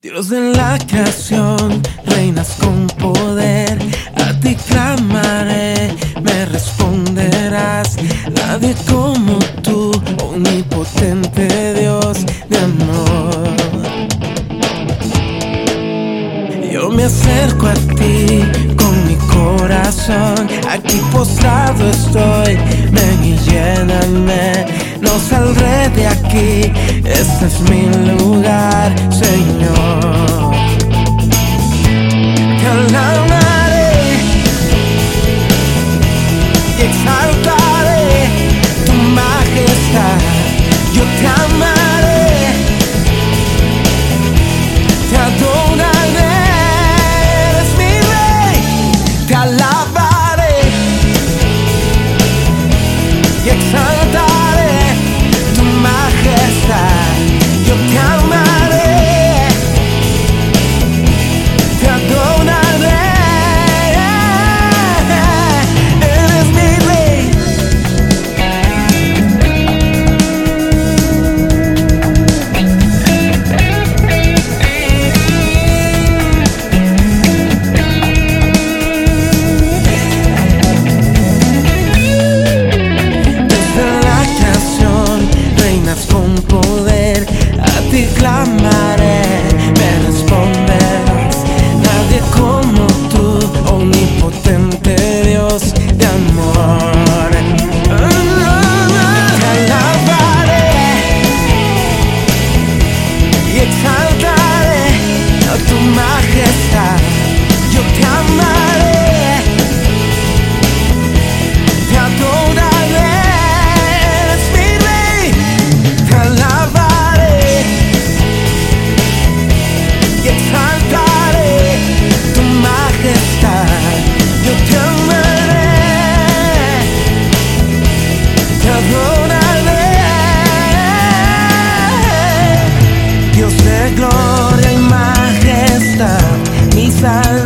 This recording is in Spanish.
Dios de la creación, reinas con poder, a ti clamaré, me responderás. Nadie como tú, omnipotente Dios de amor. Yo me acerco a ti con mi corazón, aquí postrado estoy, ven y lléname, no saldré de aquí, este es mi lugar, Señor. my pensar